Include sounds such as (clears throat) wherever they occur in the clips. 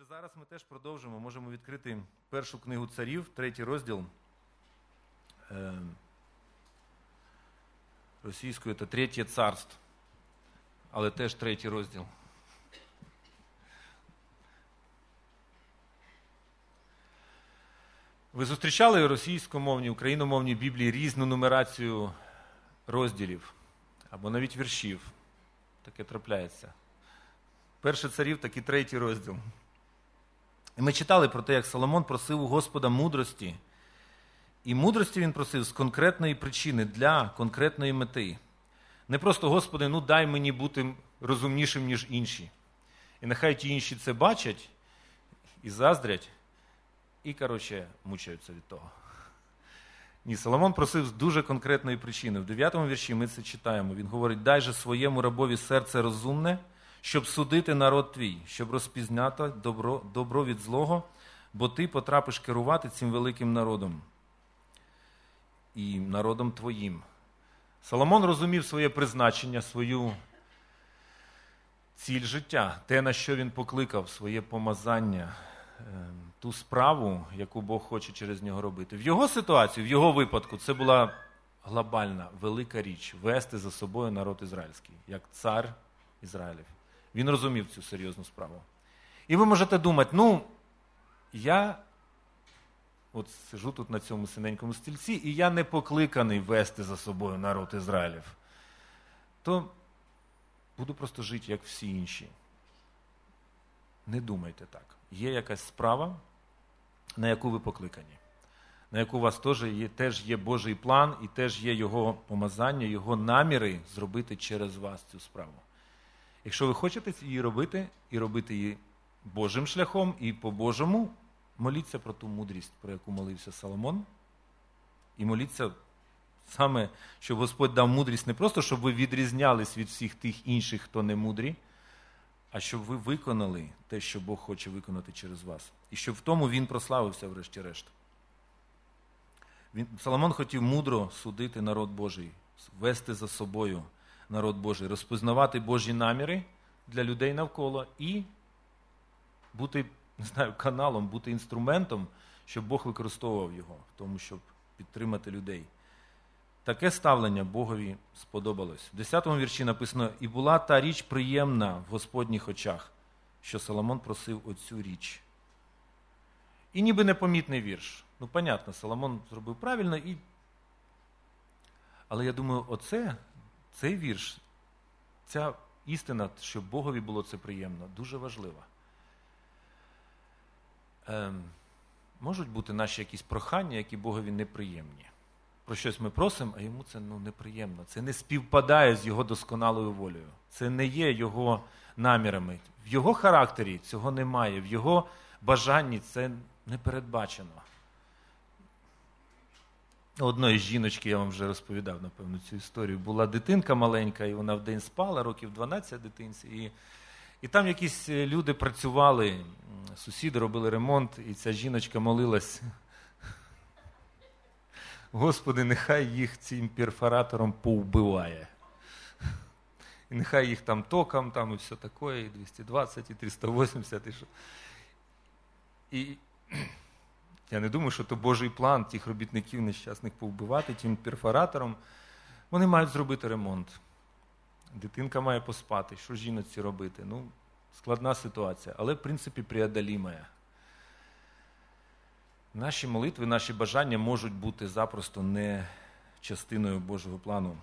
Отже, зараз ми теж продовжимо. Можемо відкрити першу книгу царів, третій розділ. Е, Російською це третє царство, але теж третій розділ. Ви зустрічали російськомовні, україномовні Біблії різну нумерацію розділів або навіть віршів. Таке трапляється. Перше царів, так і третій розділ. І ми читали про те, як Соломон просив у Господа мудрості. І мудрості він просив з конкретної причини для конкретної мети. Не просто, Господи, ну дай мені бути розумнішим, ніж інші. І нехай ті інші це бачать і заздрять, і, коротше, мучаються від того. Ні, Соломон просив з дуже конкретної причини. В 9 вірші ми це читаємо. Він говорить: дай же своєму рабові серце розумне, щоб судити народ твій, щоб розпізняти добро, добро від злого, бо ти потрапиш керувати цим великим народом і народом твоїм. Соломон розумів своє призначення, свою ціль життя, те, на що він покликав, своє помазання, ту справу, яку Бог хоче через нього робити. В його ситуації, в його випадку, це була глобальна, велика річ вести за собою народ ізраїльський, як цар Ізраїлів. Він розумів цю серйозну справу. І ви можете думати, ну, я от сижу тут на цьому синенькому стільці, і я не покликаний вести за собою народ Ізраїлів. То буду просто жити, як всі інші. Не думайте так. Є якась справа, на яку ви покликані, на яку у вас теж є, теж є Божий план і теж є Його помазання, Його наміри зробити через вас цю справу. Якщо ви хочете її робити, і робити її Божим шляхом і по-божому, моліться про ту мудрість, про яку молився Соломон. І моліться саме, щоб Господь дав мудрість не просто, щоб ви відрізнялись від всіх тих інших, хто не мудрі, а щоб ви виконали те, що Бог хоче виконати через вас. І щоб в тому він прославився, врешті-решт. Соломон хотів мудро судити народ Божий, вести за собою народ Божий, розпізнавати Божі наміри для людей навколо і бути не знаю, каналом, бути інструментом, щоб Бог використовував його в тому, щоб підтримати людей. Таке ставлення Богові сподобалось. В 10 му вірші написано: І була та річ приємна в Господніх очах, що Соломон просив оцю річ. І ніби непомітний вірш. Ну, понятно, Соломон зробив правильно, і... але я думаю, оце, цей вірш, ця істина, щоб Богові було це приємно, дуже важлива. Ем, Можуть бути наші якісь прохання, які Богові неприємні. Про щось ми просимо, а йому це ну, неприємно. Це не співпадає з його досконалою волею. Це не є його намірами. В його характері цього немає, в його бажанні це не передбачено. Одної жіночки, я вам вже розповідав, напевно, цю історію. Була дитинка маленька, і вона в день спала, років 12 дитинці. І і там якісь люди працювали, сусіди робили ремонт, і ця жіночка молилась. Господи, нехай їх цим перфоратором повбиває. І нехай їх там током, там і все таке, і 220, і 380, і що. І я не думаю, що це Божий план тих робітників нещасних повбивати тим перфоратором. Вони мають зробити ремонт. Дитинка має поспати. Що жіноці робити? Ну, складна ситуація, але, в принципі, преодолімая. Наші молитви, наші бажання можуть бути запросто не частиною Божого плану.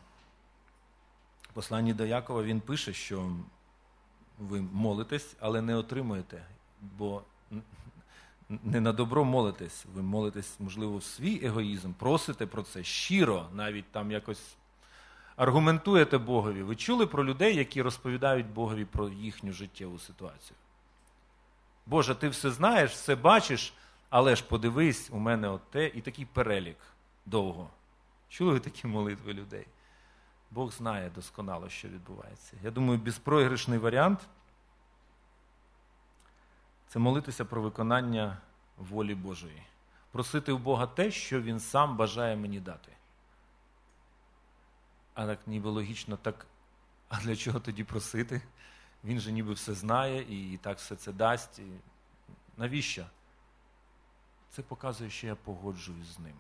В посланні до Якова він пише, що ви молитесь, але не отримуєте, бо не на добро молитесь. Ви молитесь, можливо, в свій егоїзм, просите про це щиро, навіть там якось аргументуєте Богові. Ви чули про людей, які розповідають Богові про їхню життєву ситуацію? Боже, ти все знаєш, все бачиш, але ж подивись, у мене от те і такий перелік довго. Чули ви такі молитви людей? Бог знає досконало, що відбувається. Я думаю, безпроіграшний варіант це молитися про виконання волі Божої. Просити у Бога те, що Він сам бажає мені дати. А так ніби логічно, так, а для чого тоді просити? Він же ніби все знає і так все це дасть. І... Навіщо? Це показує, що я погоджуюсь з ним.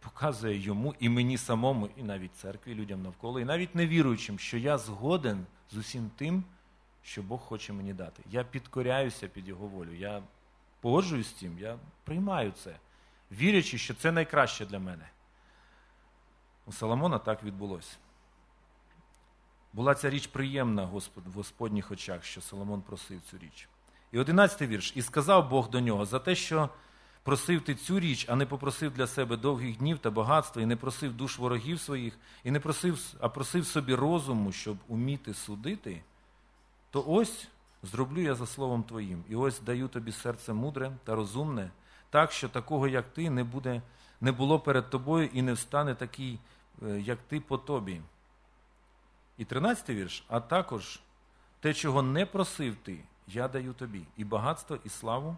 Показує йому і мені самому, і навіть церкві, людям навколо, і навіть невіруючим, що я згоден з усім тим, що Бог хоче мені дати. Я підкоряюся під Його волю. Я погоджуюсь з цим, я приймаю це, вірячи, що це найкраще для мене. У Соломона так відбулося. Була ця річ приємна в Господніх очах, що Соломон просив цю річ. І одинадцятий вірш. І сказав Бог до нього за те, що просив ти цю річ, а не попросив для себе довгих днів та багатства, і не просив душ ворогів своїх, і не просив, а просив собі розуму, щоб уміти судити, то ось зроблю я за словом твоїм, і ось даю тобі серце мудре та розумне, так, що такого, як ти, не буде, не було перед тобою, і не встане такий, е, як ти по тобі. І тринадцятий вірш, а також те, чого не просив ти, я даю тобі, і багатство, і славу,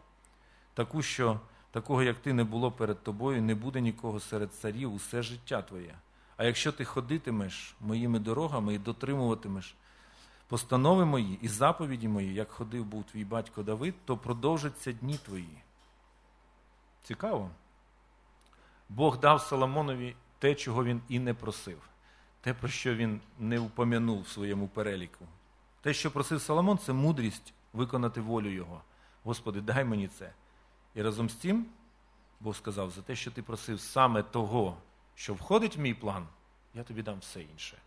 таку, що такого, як ти, не було перед тобою, не буде нікого серед царів усе життя твоє. А якщо ти ходитимеш моїми дорогами і дотримуватимеш постанови мої і заповіді мої, як ходив був твій батько Давид, то продовжаться дні твої. Цікаво. Бог дав Соломонові те, чого він і не просив, те, про що він не упомянув в своєму переліку. Те, що просив Соломон, це мудрість виконати волю Його. Господи, дай мені це. І разом з тим Бог сказав, за те, що ти просив саме того, що входить в мій план, я тобі дам все інше.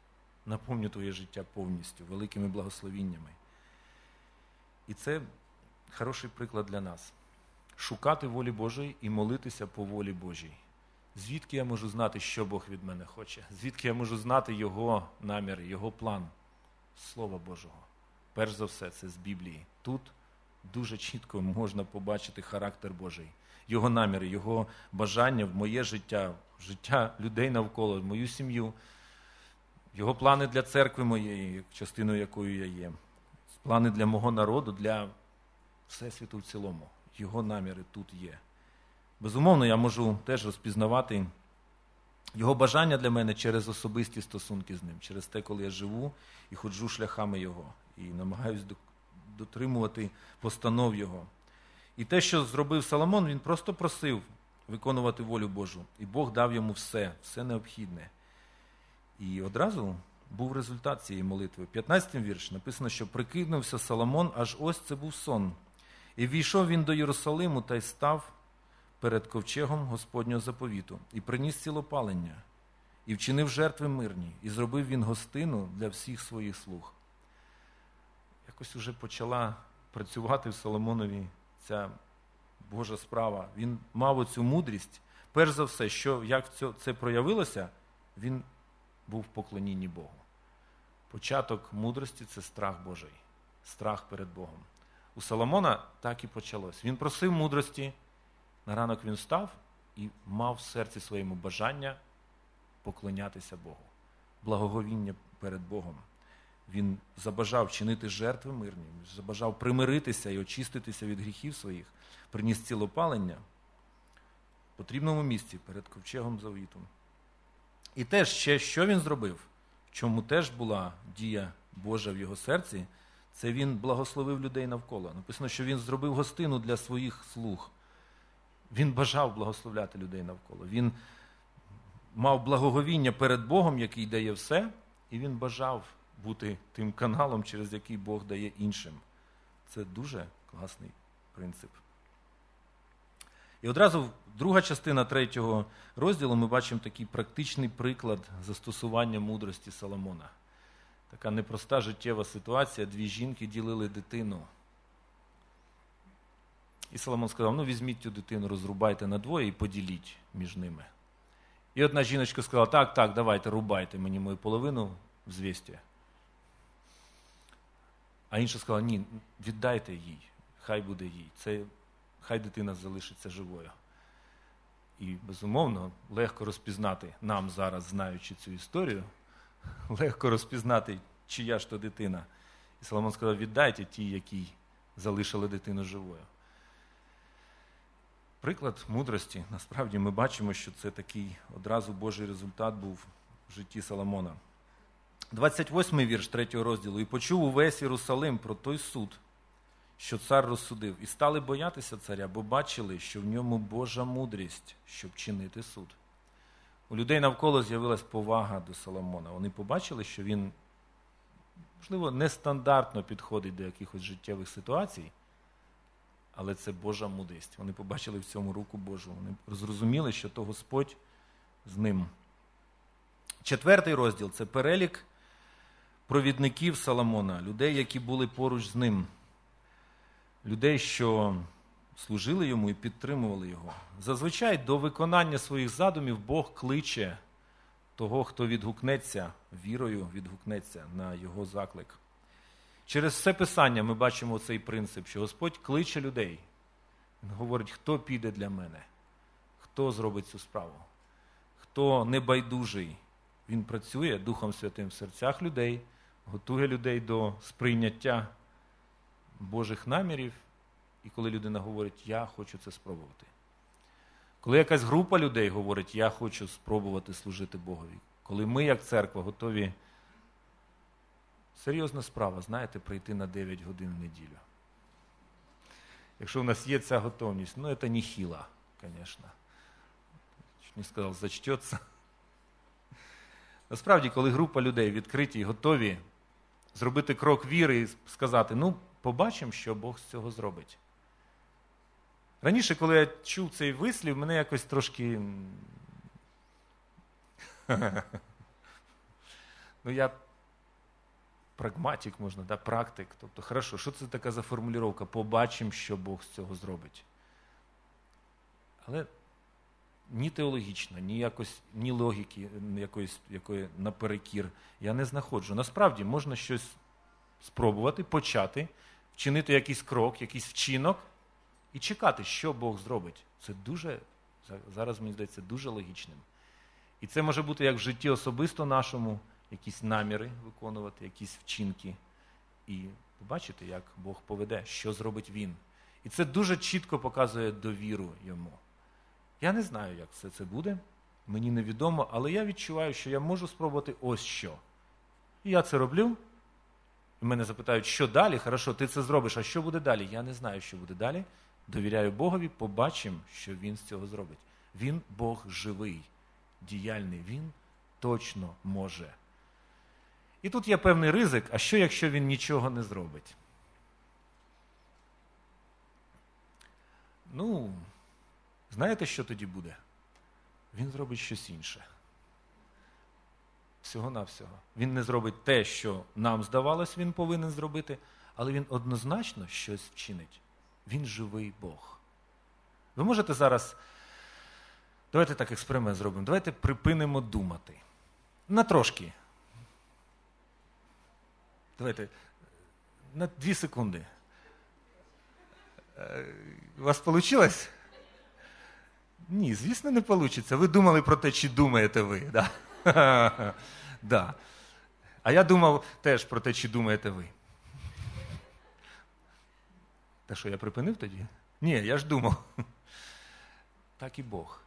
Наповню твоє життя повністю, великими благословіннями. І це хороший приклад для нас. Шукати волі Божої і молитися по волі Божій. Звідки я можу знати, що Бог від мене хоче? Звідки я можу знати Його наміри, Його план? Слова Божого. Перш за все, це з Біблії. Тут дуже чітко можна побачити характер Божий, Його наміри, Його бажання в моє життя, в життя людей навколо, в мою сім'ю, Його плани для церкви моєї, частиною якою я є, плани для мого народу, для Всесвіту в цілому. Його наміри тут є. Безумовно, я можу теж розпізнавати його бажання для мене через особисті стосунки з ним, через те, коли я живу і ходжу шляхами Його, і намагаюсь дотримувати постанов Його. І те, що зробив Соломон, він просто просив виконувати волю Божу. І Бог дав йому все, все необхідне. І одразу був результат цієї молитви. 15 вірш написано, що прикинувся Соломон, аж ось це був сон. І війшов він до Єрусалиму та й став перед ковчегом Господнього заповіту, і приніс цілопалення, і вчинив жертви мирні, і зробив він гостину для всіх своїх слуг. Якось уже почала працювати в Соломонові ця Божа справа. Він мав оцю мудрість. Перш за все, що як це проявилося, він був в поклонінні Богу. Початок мудрості це страх Божий, страх перед Богом. У Соломона так і почалось. Він просив мудрості, на ранок він встав і мав в серці своєму бажання поклонятися Богу, благоговіння перед Богом. Він забажав чинити жертви мирні, забажав примиритися і очиститися від гріхів своїх, приніс цілопалення в потрібному місці перед ковчегом завіту. І теж ще, що він зробив, в чому теж була дія Божа в його серці, це він благословив людей навколо. Написано, що він зробив гостину для своїх слуг. Він бажав благословляти людей навколо. Він мав благоговіння перед Богом, який дає все, і він бажав бути тим каналом, через який Бог дає іншим. Це дуже класний принцип. І одразу друга частина третього розділу ми бачимо такий практичний приклад застосування мудрості Соломона. Така непроста життєва ситуація. Дві жінки ділили дитину. І Соломон сказав: ну візьміть цю дитину, розрубайте на двоє і поділіть між ними. І одна жіночка сказала: так, так, давайте, рубайте мені мою половину в звісті. А інша сказала, ні, віддайте їй, хай буде їй. Це, Хай дитина залишиться живою. І, безумовно, легко розпізнати нам зараз, знаючи цю історію, (laughs) легко розпізнати, чия ж то дитина. І Соломон сказав, віддайте тій, якій залишили дитину живою. Приклад мудрості, насправді ми бачимо, що це такий одразу Божий результат був в житті Соломона. 28 й вірш 3 розділу. І почув увесь Єрусалим про той суд, що цар розсудив, і стали боятися царя, бо бачили, що в ньому Божа мудрість, щоб чинити суд. У людей навколо з'явилась повага до Соломона. Вони побачили, що він, можливо, нестандартно підходить до якихось життєвих ситуацій, але це Божа мудрість. Вони побачили в цьому руку Божу. Вони зрозуміли, що то Господь з ним. Четвертий розділ це перелік провідників Соломона, людей, які були поруч з ним, людей, що служили йому і підтримували його. Зазвичай до виконання своїх задумів Бог кличе того, хто відгукнеться вірою, відгукнеться на його заклик. Через все писання ми бачимо цей принцип, що Господь кличе людей. Він говорить, хто піде для мене, хто зробить цю справу, хто небайдужий. Він працює Духом Святим в серцях людей, готує людей до сприйняття Божих намірів. І коли людина говорить, я хочу це спробувати. Коли якась група людей говорить, я хочу спробувати служити Богові. Коли ми, як церква, готові. Серйозна справа, знаєте, прийти на 9 годин в неділю. Якщо у нас є ця готовність, ну це не хіла, звісно. Не сказав, зачтеться. Насправді, коли група людей відкриті і готові зробити крок віри і сказати, ну, побачимо, що Бог з цього зробить. Раніше, коли я чув цей вислів, мене якось трошки. (laughs) ну, я прагматик, можна, да, практик. Тобто, хорошо, що це така за формулювання? Побачимо, що Бог з цього зробить. Але ні теологічно, ні якось, ні логіки якоїсь, якої наперекір я не знаходжу. Насправді можна щось спробувати, почати, вчинити якийсь крок, якийсь вчинок і чекати, що Бог зробить. Це дуже, зараз мені здається, дуже логічним. І це може бути як в житті особисто нашому, якісь наміри виконувати, якісь вчинки. І побачити, як Бог поведе, що зробить Він. І це дуже чітко показує довіру йому. Я не знаю, як все це буде, мені невідомо, але я відчуваю, що я можу спробувати ось що. І я це роблю. Мене запитають, що далі? Хорошо, ти це зробиш, а що буде далі? Я не знаю, що буде далі. Довіряю Богові, побачимо, що Він з цього зробить. Він Бог живий, діяльний, Він точно може. І тут є певний ризик, а що, якщо він нічого не зробить? Ну, знаєте, що тоді буде? Він зробить щось інше. Всього-навсього. Він не зробить те, що нам здавалось, він повинен зробити, але він однозначно щось вчинить. Він живий Бог. Ви можете зараз. Давайте так експеримент зробимо. Давайте припинимо думати. На трошки. Давайте. На дві секунди. Е, у вас вийшло? Ні, звісно, не вийде. Ви думали про те, чи думаєте ви. Да? (laughs) да. А я думав теж про те, чи думаєте ви. Та що, я припинив тоді? Ні, я ж думав. Так і Бог.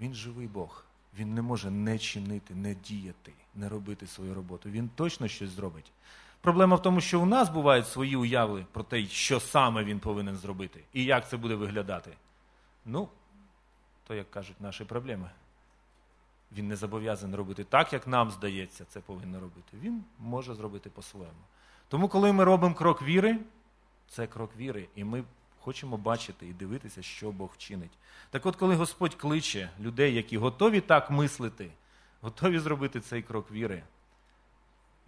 Він живий Бог. Він не може не чинити, не діяти, не робити свою роботу. Він точно щось зробить. Проблема в тому, що у нас бувають свої уяви про те, що саме він повинен зробити і як це буде виглядати. Ну, то, як кажуть, наші проблеми. Він не зобов'язаний робити так, як нам здається, це повинно робити. Він може зробити по-своєму. Тому, коли ми робимо крок віри, це крок віри, і ми хочемо бачити і дивитися, що Бог вчинить. Так от, коли Господь кличе людей, які готові так мислити, готові зробити цей крок віри,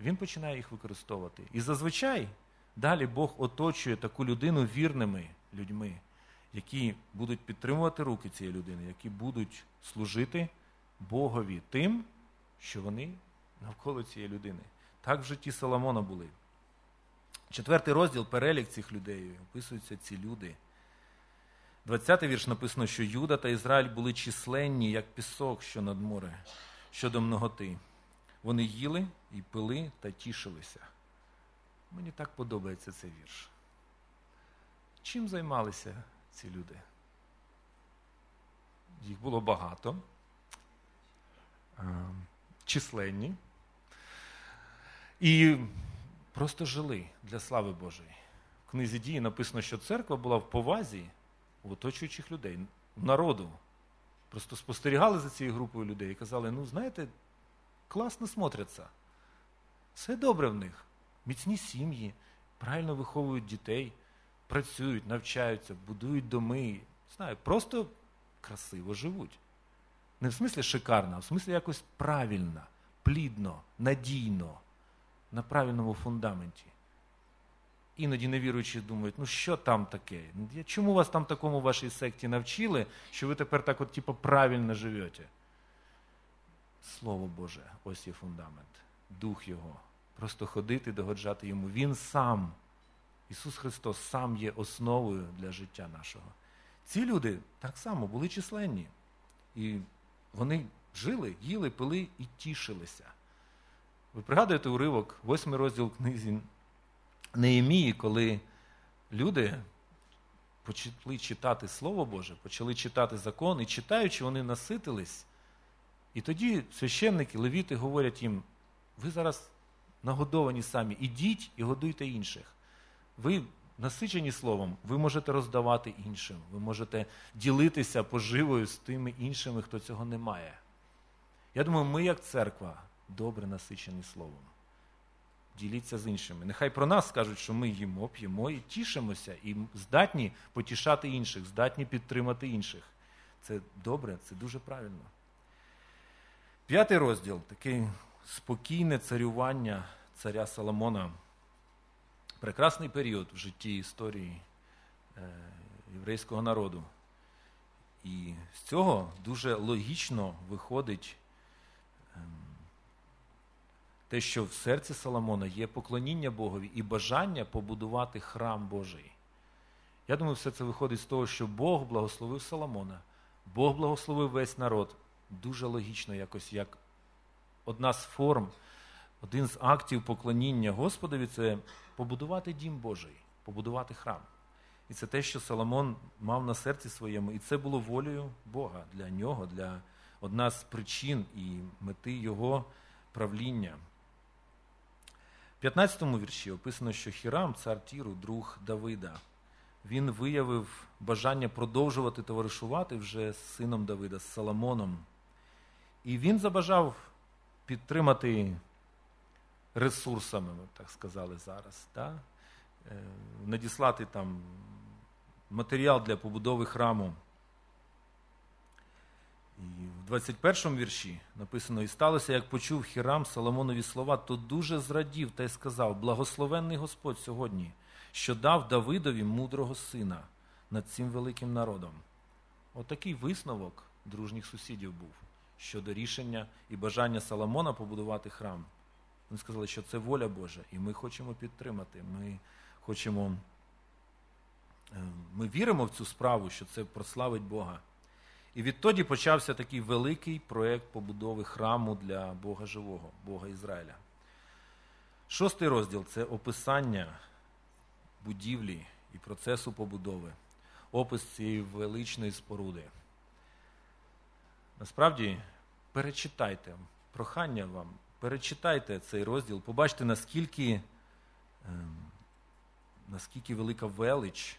він починає їх використовувати. І зазвичай далі Бог оточує таку людину вірними людьми, які будуть підтримувати руки цієї людини, які будуть служити Богові тим, що вони навколо цієї людини. Так в житті Соломона були. Четвертий розділ перелік цих людей, описуються ці люди. 20-й вірш написано, що Юда та Ізраїль були численні, як пісок, що над море, щодо многоти. Вони їли і пили та тішилися. Мені так подобається цей вірш. Чим займалися ці люди? Їх було багато, численні. І просто жили для слави Божої. В книзі дії написано, що церква була в повазі у оточуючих людей, народу. Просто спостерігали за цією групою людей і казали: ну, знаєте, класно смотряться. Все добре в них. Міцні сім'ї, правильно виховують дітей, працюють, навчаються, будують доми. Знаю, просто красиво живуть. Не в смислі шикарно, а в смислі якось правильно, плідно, надійно, на правильному фундаменті. Іноді невіруючі думають, ну що там таке? Чому вас там такому в вашій секті навчили, що ви тепер так от, типу, правильно живете? Слово Боже, ось є фундамент, дух Його. Просто ходити, догоджати йому. Він сам, Ісус Христос, сам є основою для життя нашого. Ці люди так само були численні. І вони жили, їли, пили і тішилися. Ви пригадуєте уривок, восьмий розділ книзі Неємії, коли люди почали читати Слово Боже, почали читати закон, і читаючи, вони наситились. І тоді священники, левіти говорять їм: ви зараз нагодовані самі, ідіть і годуйте інших. Ви насичені словом, ви можете роздавати іншим, ви можете ділитися поживою з тими іншими, хто цього не має. Я думаю, ми, як церква, добре насичені словом. Діліться з іншими. Нехай про нас скажуть, що ми їмо, п'ємо і тішимося, і здатні потішати інших, здатні підтримати інших. Це добре, це дуже правильно. П'ятий розділ таке спокійне царювання царя Соломона. Прекрасний період в житті історії е, єврейського народу. І з цього дуже логічно виходить ем, те, що в серці Соломона є поклоніння Богові і бажання побудувати храм Божий. Я думаю, все це виходить з того, що Бог благословив Соломона, Бог благословив весь народ. Дуже логічно, якось як одна з форм, один з актів поклоніння Господові це побудувати дім Божий, побудувати храм. І це те, що Соломон мав на серці своєму, і це було волею Бога для нього, для одна з причин і мети його правління. В 15 му вірші описано, що Хірам, цар Тіру, друг Давида, він виявив бажання продовжувати товаришувати вже з сином Давида, з Соломоном. І він забажав підтримати ресурсами, ми так сказали зараз, да? Е, надіслати там матеріал для побудови храму. І в 21 вірші написано: І сталося, як почув Хірам Соломонові слова, то дуже зрадів та й сказав: Благословенний Господь сьогодні, що дав Давидові мудрого сина над цим великим народом. Отакий От висновок дружніх сусідів був щодо рішення і бажання Соломона побудувати храм. Вони сказали, що це воля Божа, і ми хочемо підтримати. Ми хочемо, е, ми віримо в цю справу, що це прославить Бога. І відтоді почався такий великий проєкт побудови храму для Бога Живого, Бога Ізраїля. Шостий розділ це описання будівлі і процесу побудови, опис цієї величної споруди. Насправді, перечитайте прохання вам, перечитайте цей розділ, побачте, наскільки, ем, наскільки велика велич,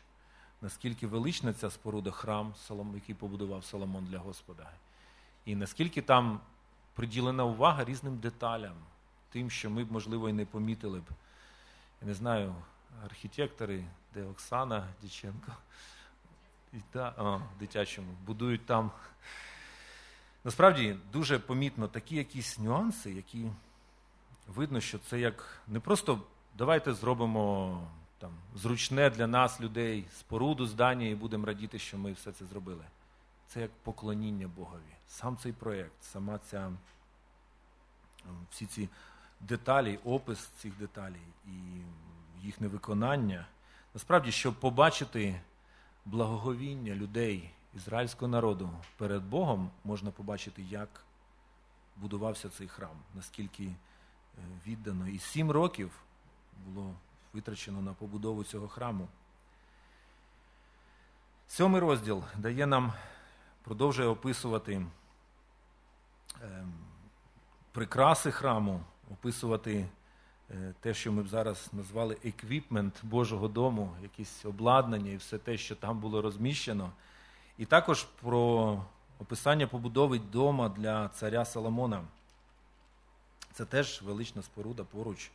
наскільки велична ця споруда храм, який побудував Соломон для Господа. І наскільки там приділена увага різним деталям, тим, що ми б, можливо, і не помітили б. Я не знаю, архітектори, де Оксана Діченко, і та, о, дитячому, будують там Насправді дуже помітно такі якісь нюанси, які видно, що це як не просто давайте зробимо там зручне для нас, людей, споруду здання і будемо радіти, що ми все це зробили. Це як поклоніння Богові. Сам цей проєкт, сама ця ем, всі ці деталі, опис цих деталей і їхнє виконання. Насправді, щоб побачити благоговіння людей ізраїльського народу перед Богом можна побачити, як будувався цей храм, наскільки е, віддано. І сім років було витрачено на побудову цього храму. Сьомий розділ дає нам, продовжує описувати ем, прикраси храму, описувати е, те, що ми б зараз назвали еквіпмент Божого дому, якісь обладнання і все те, що там було розміщено. І також про описання побудови дома для царя Соломона. Це теж велична споруда поруч.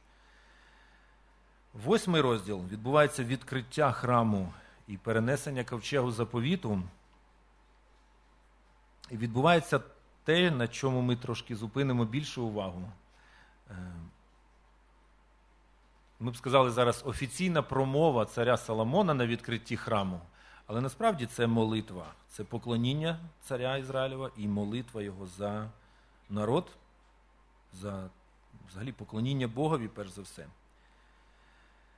Восьмий розділ відбувається відкриття храму і перенесення ковчегу заповіту. І відбувається те, на чому ми трошки зупинимо більшу увагу. Е, ми б сказали зараз офіційна промова царя Соломона на відкритті храму, але насправді це молитва, це поклоніння царя Ізраїлева і молитва його за народ, за взагалі поклоніння Богові, перш за все.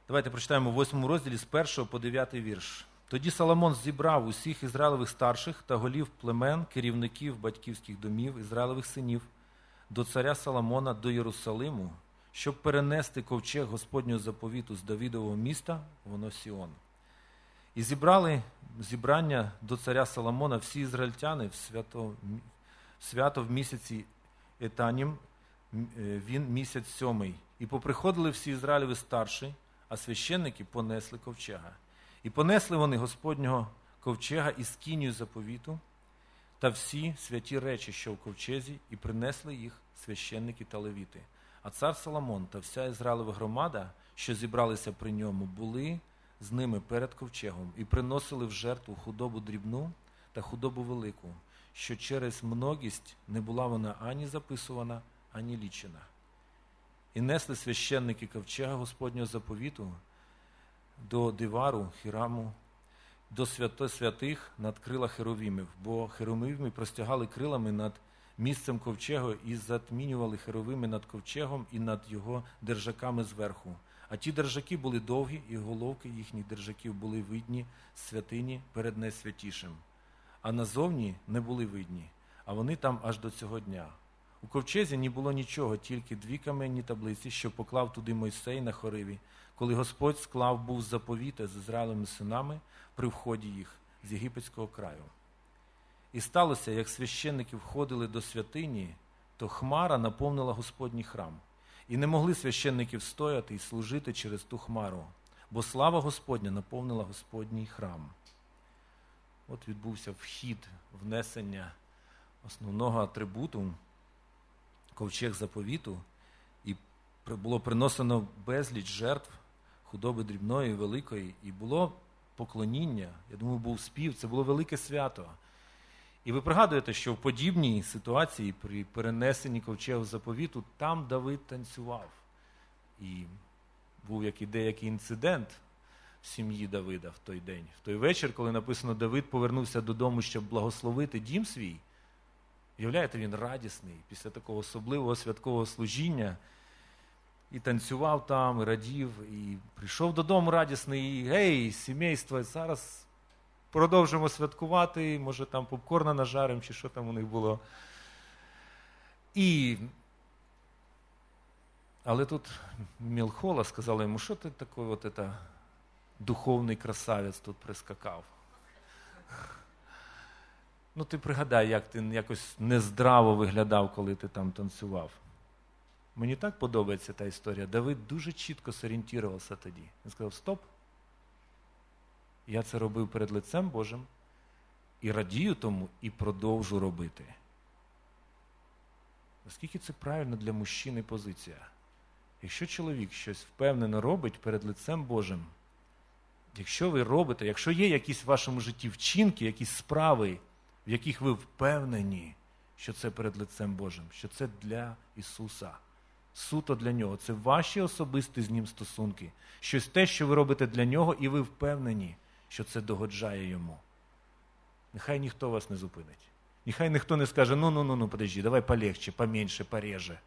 Давайте прочитаємо в 8 розділі з 1 по 9 вірш. Тоді Соломон зібрав усіх ізраїлевих старших та голів племен, керівників батьківських домів, ізраїлевих синів до царя Соломона до Єрусалиму, щоб перенести ковчег Господнього заповіту з Давідового міста, воно Сіон. І зібрали зібрання до царя Соломона всі ізраїльтяни в свято, свято в місяці Етанім, е, він місяць сьомий. І поприходили всі Ізраїлеві старші, а священники понесли ковчега. І понесли вони Господнього ковчега із кінію заповіту та всі святі речі, що в ковчезі, і принесли їх священники та левіти. А цар Соломон та вся Ізраїлева громада, що зібралися при ньому, були з ними перед ковчегом і приносили в жертву худобу дрібну та худобу велику, що через многість не була вона ані записувана, ані лічена. І несли священники ковчега Господнього заповіту до дивару Хіраму, до святих над крила херовімів, бо херовими простягали крилами над місцем ковчегу і затмінювали херовими над ковчегом і над його держаками зверху. А ті держаки були довгі, і головки їхніх держаків були видні святині перед найсвятішим. А назовні не були видні, а вони там аж до цього дня. У ковчезі не було нічого, тільки дві каменні таблиці, що поклав туди Мойсей на хориві, коли Господь склав був заповіта з Ізраїлевими синами при вході їх з єгипетського краю. І сталося, як священники входили до святині, то Хмара наповнила Господній храм. І не могли священники встояти і служити через ту хмару, бо слава Господня наповнила Господній храм. От відбувся вхід, внесення основного атрибуту, ковчег заповіту, і було приносено безліч жертв худоби дрібної, великої, і було поклоніння. Я думаю, був спів, це було велике свято. І ви пригадуєте, що в подібній ситуації при перенесенні ковчегу заповіту там Давид танцював. І був який деякий інцидент в сім'ї Давида в той день. В той вечір, коли написано, Давид повернувся додому, щоб благословити дім свій. Уявляєте, він радісний після такого особливого святкового служіння. І танцював там, і радів, і прийшов додому радісний, і гей, сімейство, зараз продовжимо святкувати, може там попкорна нажарим, чи що там у них було. І... Але тут Мілхола сказала йому, що ти такий от это, духовний красавець тут прискакав. Ну, ти пригадай, як ти якось нездраво виглядав, коли ти там танцював. Мені так подобається та історія. Давид дуже чітко зорієнтувався тоді. Він сказав: Стоп. Я це робив перед лицем Божим і радію тому, і продовжу робити. Наскільки це правильно для мужчини позиція? Якщо чоловік щось впевнено робить перед лицем Божим, якщо ви робите, якщо є якісь в вашому житті вчинки, якісь справи, в яких ви впевнені, що це перед лицем Божим, що це для Ісуса, суто для Нього, це ваші особисті з Ним стосунки, щось те, що ви робите для Нього, і ви впевнені що це догоджає йому. Нехай ніхто вас не зупинить. Нехай ніхто не скаже, ну ну ну ну подожди, давай полегче, поменше, пореже.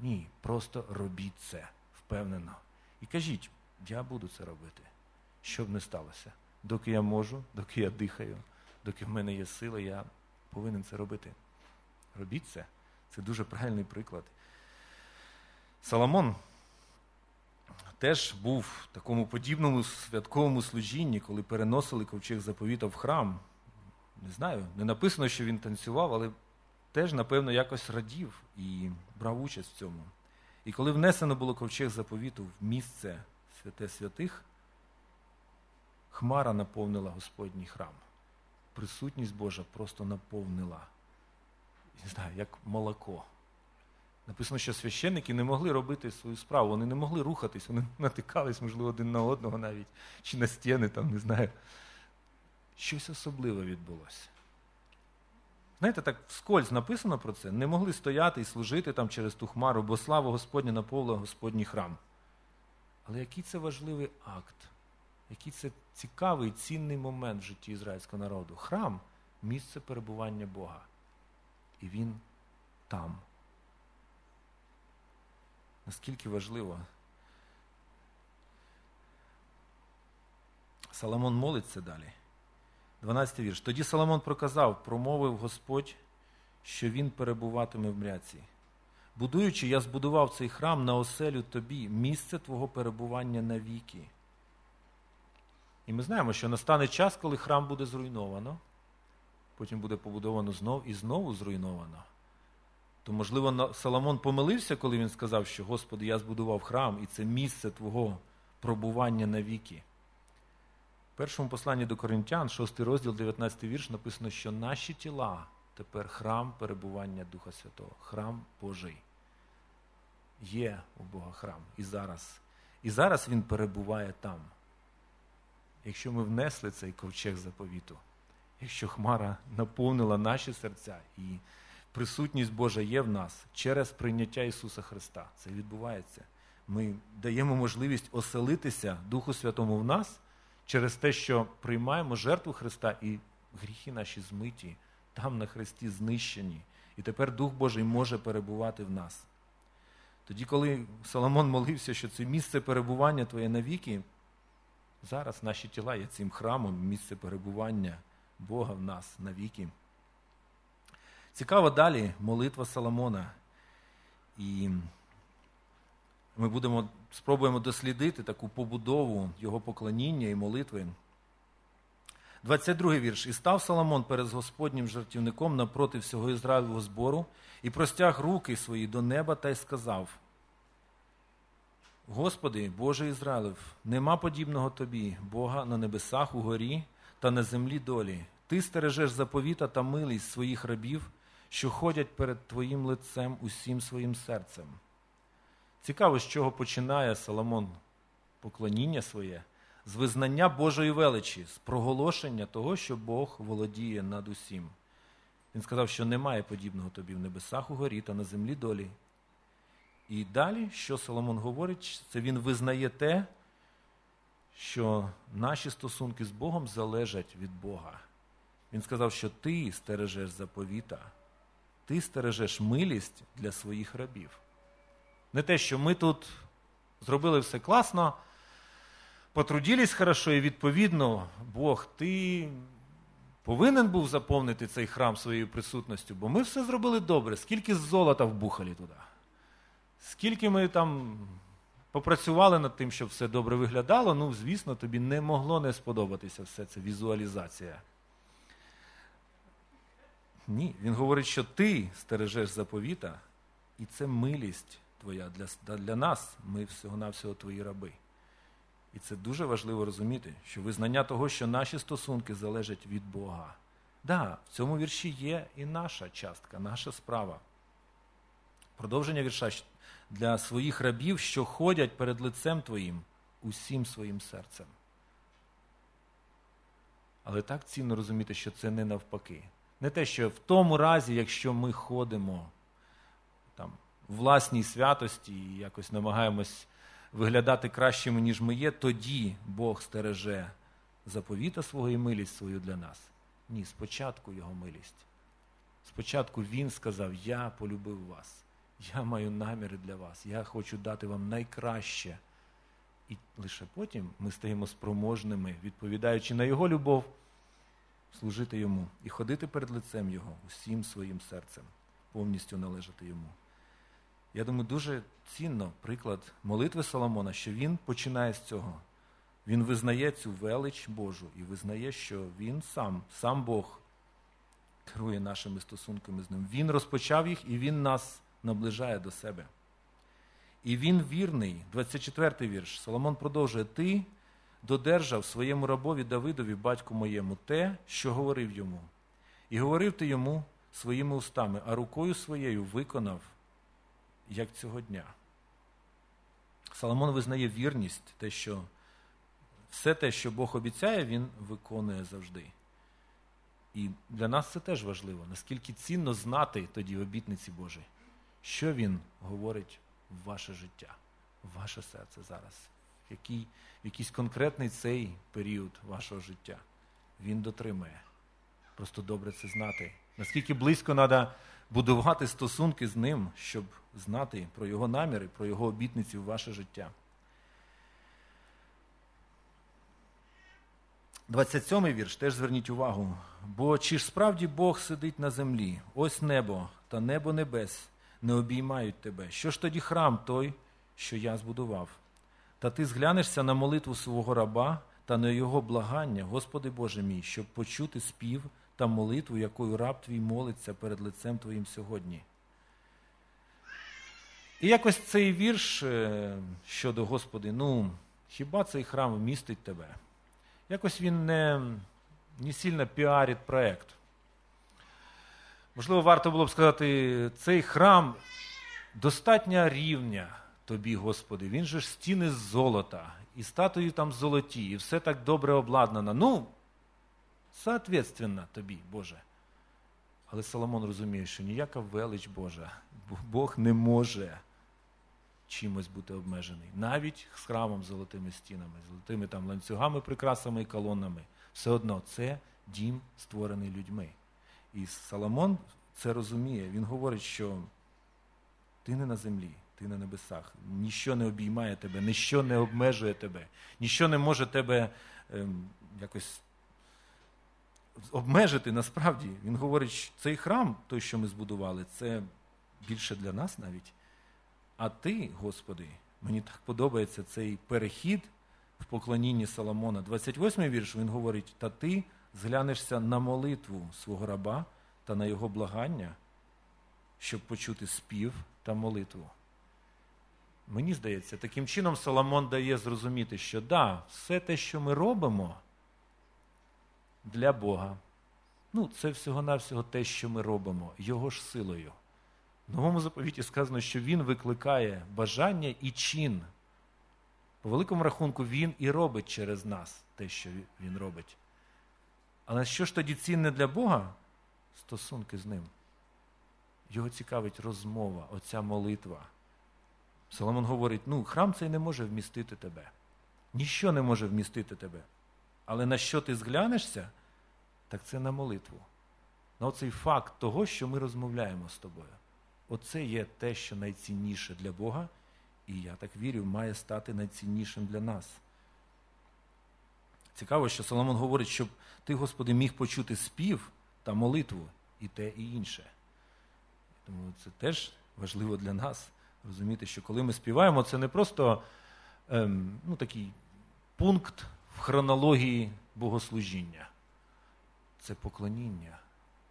Ні, просто робіть це впевнено. І кажіть, я буду це робити, що б не сталося. Доки я можу, доки я дихаю, доки в мене є сила, я повинен це робити. Робіть це. Це дуже правильний приклад. Соломон теж був в такому подібному святковому служінні, коли переносили ковчег заповіта в храм. Не знаю, не написано, що він танцював, але теж, напевно, якось радів і брав участь в цьому. І коли внесено було ковчег заповіту в місце святе святих, хмара наповнила Господній храм. Присутність Божа просто наповнила, не знаю, як молоко. Написано, що священники не могли робити свою справу, вони не могли рухатись, вони (laughs) натикались, можливо, один на одного навіть, чи на стіни, там, не знаю. Щось особливе відбулося. Знаєте, так вскользь написано про це, не могли стояти і служити там через ту хмару, бо слава Господня наповнила Господній храм. Але який це важливий акт, який це цікавий, цінний момент в житті ізраїльського народу. Храм місце перебування Бога. І він там. Наскільки важливо. Соломон молиться далі. 12 вірш. Тоді Соломон проказав, промовив Господь, що він перебуватиме в мряці. Будуючи, я збудував цей храм на оселю тобі, місце твого перебування навіки. І ми знаємо, що настане час, коли храм буде зруйновано, потім буде побудовано знов і знову зруйновано. То, можливо, Соломон помилився, коли він сказав, що Господи, я збудував храм, і це місце Твого пробування навіки. В першому посланні до Коринтян, 6 розділ, 19 вірш, написано, що наші тіла тепер храм перебування Духа Святого, храм Божий. Є у Бога храм і зараз. І зараз Він перебуває там. Якщо ми внесли цей ковчег заповіту, якщо Хмара наповнила наші серця і присутність Божа є в нас через прийняття Ісуса Христа. Це відбувається. Ми даємо можливість оселитися Духу Святому в нас через те, що приймаємо жертву Христа і гріхи наші змиті, там на Христі знищені. І тепер Дух Божий може перебувати в нас. Тоді, коли Соломон молився, що це місце перебування Твоє навіки, зараз наші тіла є цим храмом, місце перебування Бога в нас навіки. Цікаво далі молитва Соломона. І ми будемо, спробуємо дослідити таку побудову його поклоніння і молитви. 22 вірш. І став Соломон перед Господнім жартівником напроти всього Ізраїлевого збору і простяг руки свої до неба та й сказав: Господи, Боже Ізраїлев, нема подібного тобі, Бога на небесах угорі та на землі долі. Ти стережеш заповіта та милість своїх рабів що ходять перед Твоїм лицем усім своїм серцем. Цікаво, з чого починає Соломон поклоніння своє, з визнання Божої величі, з проголошення того, що Бог володіє над усім. Він сказав, що немає подібного тобі в небесах угорі та на землі долі. І далі, що Соломон говорить, це він визнає те, що наші стосунки з Богом залежать від Бога. Він сказав, що ти стережеш заповіта ти стережеш милість для своїх рабів. Не те, що ми тут зробили все класно, потрудились хорошо, і відповідно, Бог, ти повинен був заповнити цей храм своєю присутністю, бо ми все зробили добре. Скільки золота вбухали туди, скільки ми там попрацювали над тим, щоб все добре виглядало, ну, звісно, тобі не могло не сподобатися все це візуалізація. Ні, він говорить, що ти стережеш заповіта, і це милість твоя для для нас. Ми всього-навсього твої раби. І це дуже важливо розуміти, що визнання того, що наші стосунки залежать від Бога. Так, да, в цьому вірші є і наша частка, наша справа. Продовження вірша для своїх рабів, що ходять перед лицем Твоїм усім своїм серцем. Але так цінно розуміти, що це не навпаки. Не те, що в тому разі, якщо ми ходимо там, в власній святості і якось намагаємось виглядати кращими, ніж ми є, тоді Бог стереже заповіта свого і милість свою для нас. Ні, спочатку Його милість. Спочатку Він сказав: Я полюбив вас, я маю наміри для вас, я хочу дати вам найкраще. І лише потім ми стаємо спроможними, відповідаючи на Його любов служити йому і ходити перед лицем Його усім своїм серцем, повністю належати йому. Я думаю, дуже цінно приклад молитви Соломона, що він починає з цього. Він визнає цю велич Божу і визнає, що він сам, сам Бог керує нашими стосунками з ним. Він розпочав їх і він нас наближає до себе. І він вірний, 24-й вірш. Соломон продовжує: Ти додержав своєму рабові Давидові, батьку моєму, те, що говорив йому. І говорив ти йому своїми устами, а рукою своєю виконав, як цього дня. Соломон визнає вірність, те, що все те, що Бог обіцяє, він виконує завжди. І для нас це теж важливо, наскільки цінно знати тоді обітниці Божі, що Він говорить в ваше життя, в ваше серце зараз, який, якийсь конкретний цей період вашого життя він дотримує. Просто добре це знати. Наскільки близько треба будувати стосунки з ним, щоб знати про його наміри, про його обітниці в ваше життя. 27-й вірш, теж зверніть увагу. Бо чи ж справді Бог сидить на землі? Ось небо та небо небес не обіймають тебе. Що ж тоді храм той, що я збудував? Та ти зглянешся на молитву свого раба та на його благання, Господи Боже мій, щоб почути спів та молитву, якою раб твій молиться перед лицем Твоїм сьогодні. І якось цей вірш е, щодо Господи, ну, хіба цей храм містить тебе? Якось він не, не сильно піарить проєкт. Можливо, варто було б сказати, цей храм достатньо рівня тобі, Господи. Він же ж стіни з золота, і статуї там золоті, і все так добре обладнано. Ну, соответственно тобі, Боже. Але Соломон розуміє, що ніяка велич Божа, Бог не може чимось бути обмежений. Навіть з храмом золотими стінами, золотими там ланцюгами, прикрасами і колонами. Все одно це дім, створений людьми. І Соломон це розуміє. Він говорить, що ти не на землі, ти на небесах. Ніщо не обіймає тебе, ніщо не обмежує тебе, ніщо не може тебе ем, якось обмежити насправді. Він говорить, що цей храм, той, що ми збудували, це більше для нас навіть. А ти, Господи, мені так подобається цей перехід в поклонінні Соломона. 28-й вірш він говорить: та ти зглянешся на молитву свого раба та на його благання, щоб почути спів та молитву. Мені здається, таким чином Соломон дає зрозуміти, що да, все те, що ми робимо для Бога, ну, це всього-навсього те, що ми робимо, Його ж силою. В новому заповіті сказано, що Він викликає бажання і чин. По великому рахунку, Він і робить через нас те, що Він робить. Але що ж тоді цінне для Бога? Стосунки з ним. Його цікавить розмова, оця молитва. Соломон говорить: ну, храм цей не може вмістити тебе. Ніщо не може вмістити тебе. Але на що ти зглянешся, так це на молитву. На оцей факт того, що ми розмовляємо з тобою. Оце є те, що найцінніше для Бога, і я так вірю, має стати найціннішим для нас. Цікаво, що Соломон говорить, щоб ти, Господи, міг почути спів та молитву і те, і інше. Тому це теж важливо для нас розуміти, що коли ми співаємо, це не просто ем, ну, такий пункт в хронології богослужіння. Це поклоніння.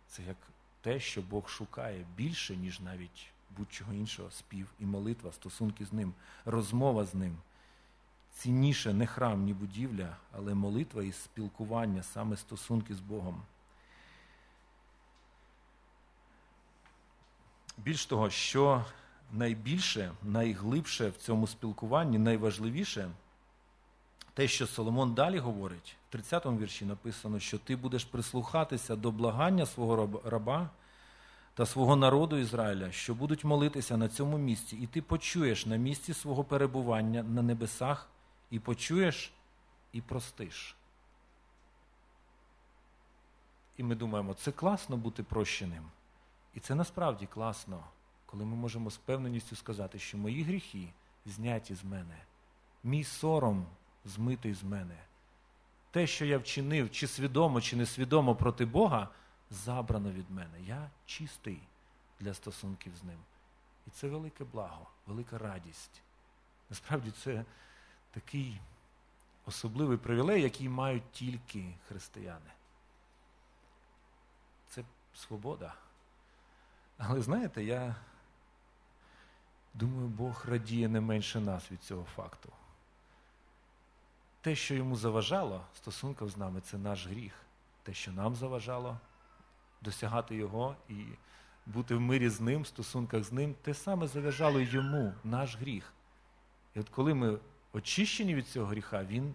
Це як те, що Бог шукає більше, ніж навіть будь-чого іншого, спів і молитва, стосунки з ним, розмова з ним. Цінніше не храм, ні будівля, але молитва і спілкування, саме стосунки з Богом. Більш того, що найбільше, найглибше в цьому спілкуванні, найважливіше, те, що Соломон далі говорить, в 30-му вірші написано, що ти будеш прислухатися до благання свого раба та свого народу Ізраїля, що будуть молитися на цьому місці, і ти почуєш на місці свого перебування на небесах, і почуєш і простиш. І ми думаємо, це класно бути прощеним. І це насправді класно, коли ми можемо з певненістю сказати, що мої гріхи зняті з мене, мій сором змитий з мене. Те, що я вчинив, чи свідомо, чи несвідомо проти Бога, забрано від мене. Я чистий для стосунків з ним. І це велике благо, велика радість. Насправді, це такий особливий привілей, який мають тільки християни. Це свобода. Але знаєте, я Думаю, Бог радіє не менше нас від цього факту. Те, що йому заважало в з нами, це наш гріх. Те, що нам заважало досягати Його і бути в мирі з ним, в стосунках з ним, те саме заважало йому, наш гріх. І от коли ми очищені від цього гріха, він,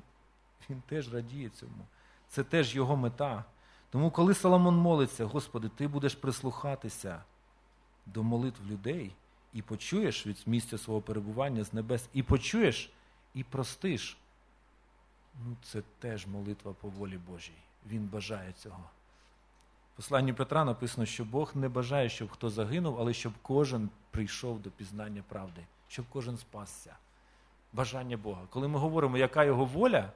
він теж радіє цьому. Це теж його мета. Тому, коли Соломон молиться, Господи, ти будеш прислухатися до молитв людей і почуєш від місця свого перебування з небес, і почуєш, і простиш. Ну, Це теж молитва по волі Божій. Він бажає цього. В посланні Петра написано, що Бог не бажає, щоб хто загинув, але щоб кожен прийшов до пізнання правди, щоб кожен спасся. Бажання Бога. Коли ми говоримо, яка його воля,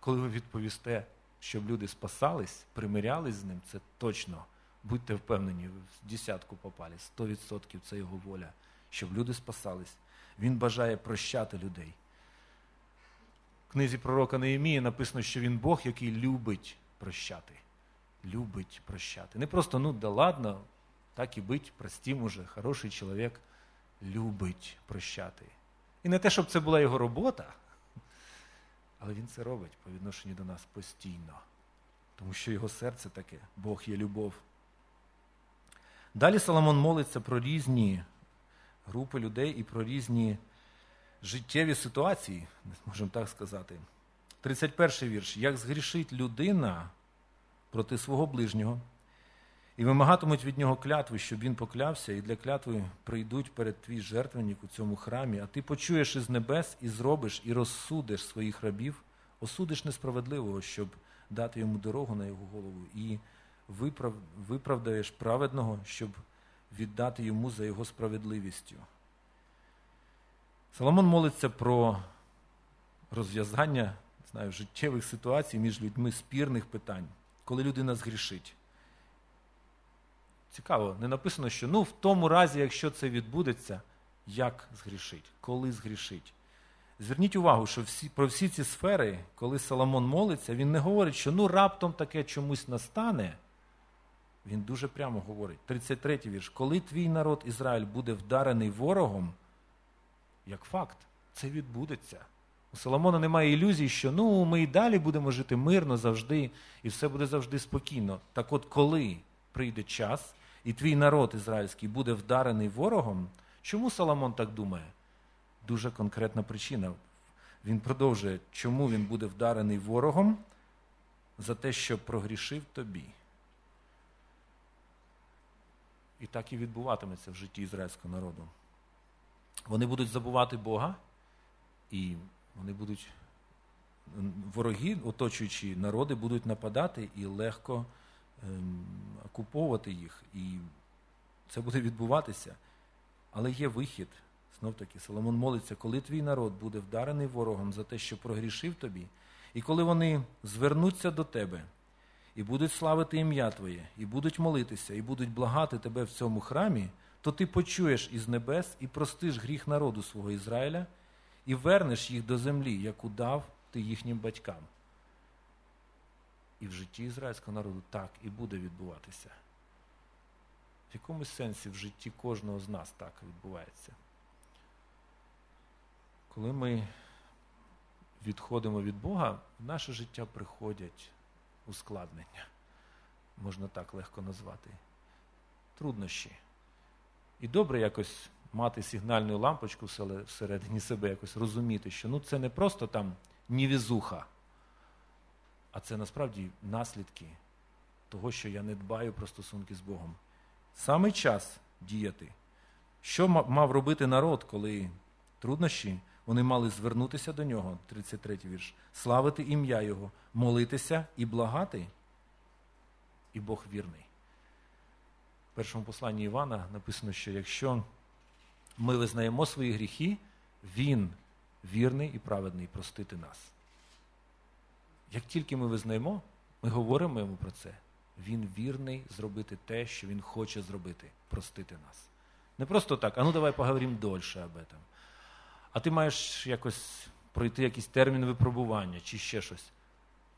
коли ви відповісте, щоб люди спасались, примирялись з ним, це точно. Будьте впевнені, в десятку попали. Сто відсотків це його воля, щоб люди спасались. Він бажає прощати людей. В книзі пророка Неємії написано, що він Бог, який любить прощати. Любить прощати. Не просто, ну да ладно, так і бить, простім уже, хороший чоловік любить прощати. І не те, щоб це була його робота, але він це робить по відношенню до нас постійно. Тому що його серце таке, Бог є любов. Далі Соломон молиться про різні групи людей і про різні життєві ситуації, можемо так сказати. 31 вірш. Як згрішить людина проти свого ближнього, і вимагатимуть від нього клятви, щоб він поклявся, і для клятви прийдуть перед твій жертвенник у цьому храмі, а ти почуєш із небес і зробиш, і розсудиш своїх рабів, осудиш несправедливого, щоб дати йому дорогу на його голову, і виправ... виправдаєш праведного, щоб віддати йому за його справедливістю. Соломон молиться про розв'язання знаю, життєвих ситуацій між людьми спірних питань, коли людина згрішить. Цікаво, не написано, що ну в тому разі, якщо це відбудеться, як згрішить, коли згрішить. Зверніть увагу, що всі, про всі ці сфери, коли Соломон молиться, він не говорить, що ну раптом таке чомусь настане. Він дуже прямо говорить. 33 й вірш. Коли твій народ Ізраїль буде вдарений ворогом, як факт, це відбудеться. У Соломона немає ілюзій, що ну ми і далі будемо жити мирно завжди, і все буде завжди спокійно. Так от, коли прийде час, і твій народ ізраїльський буде вдарений ворогом, чому Соломон так думає? Дуже конкретна причина. Він продовжує, чому він буде вдарений ворогом за те, що прогрішив тобі. І так і відбуватиметься в житті ізраїльського народу. Вони будуть забувати Бога, і вони будуть, вороги, оточуючі народи, будуть нападати і легко ем, окуповувати їх. І це буде відбуватися. Але є вихід. Знов таки, Соломон молиться, коли твій народ буде вдарений ворогом за те, що прогрішив тобі, і коли вони звернуться до тебе і будуть славити ім'я Твоє, і будуть молитися, і будуть благати тебе в цьому храмі, то ти почуєш із небес і простиш гріх народу свого Ізраїля, і вернеш їх до землі, яку дав ти їхнім батькам. І в житті ізраїльського народу так і буде відбуватися. В якомусь сенсі в житті кожного з нас так відбувається. Коли ми відходимо від Бога, в наше життя приходять ускладнення, можна так легко назвати, труднощі. І добре якось мати сигнальну лампочку всередині себе, якось розуміти, що ну, це не просто там нівізуха, а це насправді наслідки того, що я не дбаю про стосунки з Богом. Саме час діяти. Що мав робити народ, коли труднощі? Вони мали звернутися до нього, 33 вірш, славити ім'я Його, молитися і благати, і Бог вірний. В першому посланні Івана написано, що якщо ми визнаємо свої гріхи, Він вірний і праведний простити нас. Як тільки ми визнаємо, ми говоримо йому про це. Він вірний зробити те, що він хоче зробити, простити нас. Не просто так, а ну давай поговоримо дольше об этом а ти маєш якось пройти якийсь термін випробування чи ще щось.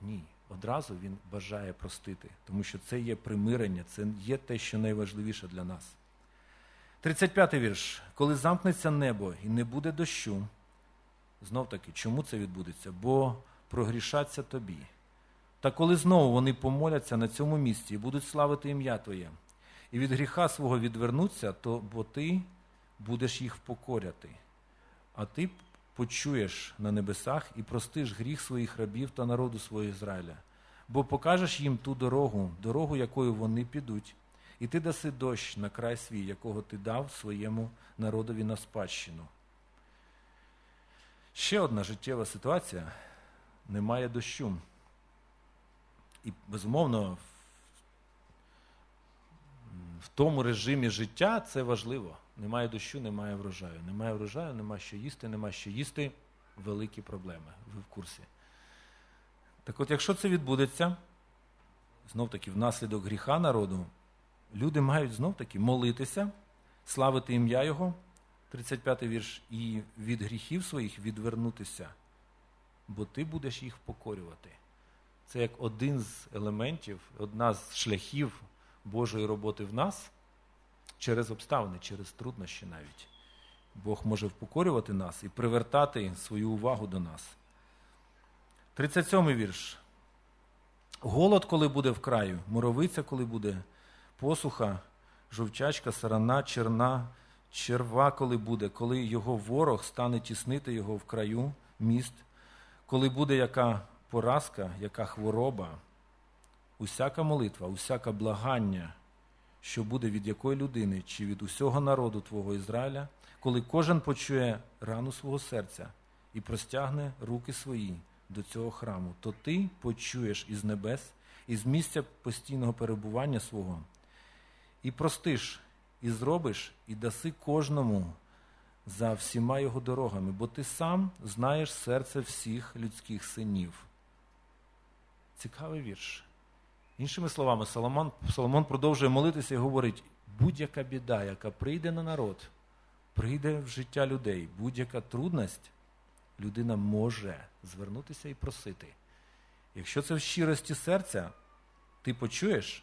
Ні, одразу він бажає простити, тому що це є примирення, це є те, що найважливіше для нас. 35-й вірш. Коли замкнеться небо і не буде дощу, знов таки, чому це відбудеться? Бо прогрішаться тобі. Та коли знову вони помоляться на цьому місці і будуть славити ім'я Твоє, і від гріха свого відвернуться, то бо ти будеш їх впокоряти, а ти почуєш на небесах і простиш гріх своїх рабів та народу свого Ізраїля, бо покажеш їм ту дорогу, дорогу, якою вони підуть, і ти даси дощ на край свій, якого ти дав своєму народові на спадщину. Ще одна життєва ситуація немає дощу. І, безумовно, в тому режимі життя це важливо. Немає дощу, немає врожаю. Немає врожаю, нема що їсти, нема що їсти. Великі проблеми. Ви в курсі. Так от, якщо це відбудеться, знов таки внаслідок гріха народу, люди мають знов таки молитися, славити ім'я Його, 35 й вірш, і від гріхів своїх відвернутися, бо ти будеш їх покорювати. Це як один з елементів, одна з шляхів Божої роботи в нас через обставини, через труднощі навіть. Бог може впокорювати нас і привертати свою увагу до нас. 37-й вірш. Голод, коли буде в краю, моровиця, коли буде посуха, жовчачка, сарана, черна, черва, коли буде, коли його ворог стане тіснити його в краю міст, коли буде яка поразка, яка хвороба, усяка молитва, усяке благання, що буде від якої людини чи від усього народу Твого Ізраїля, коли кожен почує рану свого серця і простягне руки свої до цього храму, то ти почуєш із небес, із місця постійного перебування свого, і простиш, і зробиш, і даси кожному за всіма його дорогами, бо ти сам знаєш серце всіх людських синів. Цікавий вірш. Іншими словами, Соломон, Соломон продовжує молитися і говорить: будь-яка біда, яка прийде на народ, прийде в життя людей, будь-яка трудність, людина може звернутися і просити. Якщо це в щирості серця, ти почуєш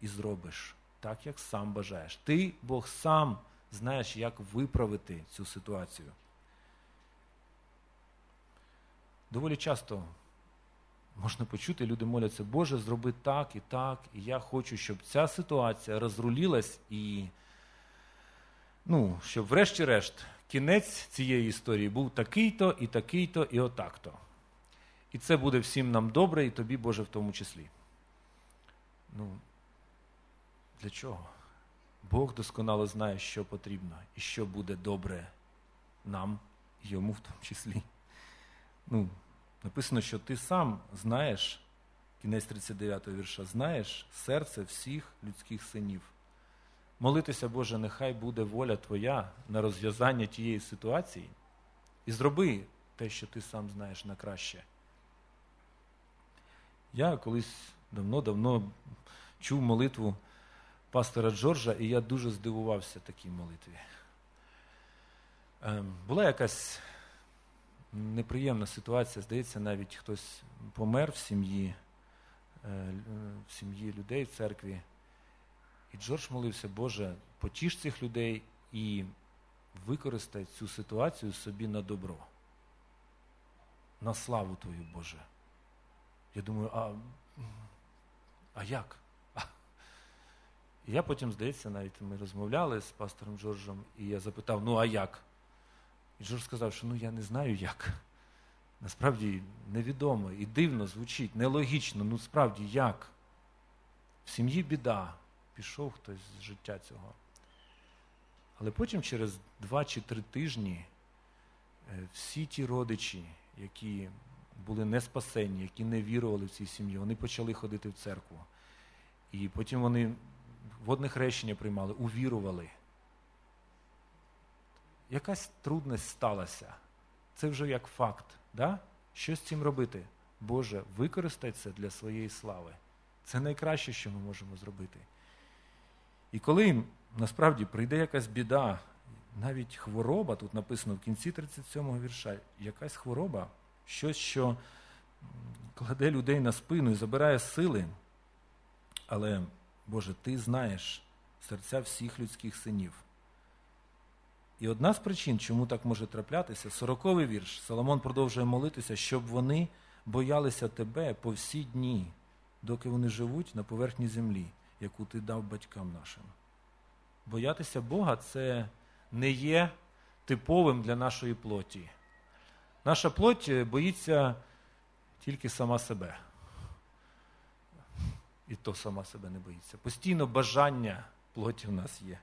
і зробиш так, як сам бажаєш. Ти, Бог, сам знаєш, як виправити цю ситуацію. Доволі часто можна почути, люди моляться, Боже, зроби так і так, і я хочу, щоб ця ситуація розрулілась і, ну, щоб, врешті-решт, кінець цієї історії був такий-то, і такий-то, і отак-то. І це буде всім нам добре, і тобі, Боже, в тому числі. Ну, для чого? Бог досконало знає, що потрібно і що буде добре нам, йому в тому числі. Ну, Написано, що ти сам знаєш, кінець 39 го вірша, знаєш серце всіх людських синів. Молитися, Боже, нехай буде воля Твоя на розв'язання тієї ситуації, і зроби те, що ти сам знаєш на краще. Я колись давно-давно чув молитву пастора Джорджа, і я дуже здивувався такій молитві. Ем, була якась неприємна ситуація, здається, навіть хтось помер в сім'ї, е, в сім'ї людей в церкві. І Джордж молився, Боже, потіш цих людей і використай цю ситуацію собі на добро. На славу Твою, Боже. Я думаю, а а як? А? Я потім, здається, навіть ми розмовляли з пастором Джорджем, і я запитав, ну а як? І Джордж сказав, що ну я не знаю як. Насправді невідомо і дивно звучить, нелогічно, ну справді як? В сім'ї біда, пішов хтось з життя цього. Але потім, через два чи три тижні, е, всі ті родичі, які були не спасені, які не вірували в цій сім'ї, вони почали ходити в церкву. І потім вони водне хрещення приймали, увірували якась трудність сталася. Це вже як факт. Да? Що з цим робити? Боже, використай це для своєї слави. Це найкраще, що ми можемо зробити. І коли насправді прийде якась біда, навіть хвороба, тут написано в кінці 37-го вірша, якась хвороба, щось, що кладе людей на спину і забирає сили. Але, Боже, ти знаєш серця всіх людських синів. І одна з причин, чому так може траплятися, сороковий вірш. Соломон продовжує молитися, щоб вони боялися тебе по всі дні, доки вони живуть на поверхні землі, яку ти дав батькам нашим. Боятися Бога це не є типовим для нашої плоті. Наша плоть боїться тільки сама себе. І то сама себе не боїться. Постійно бажання плоті в нас є.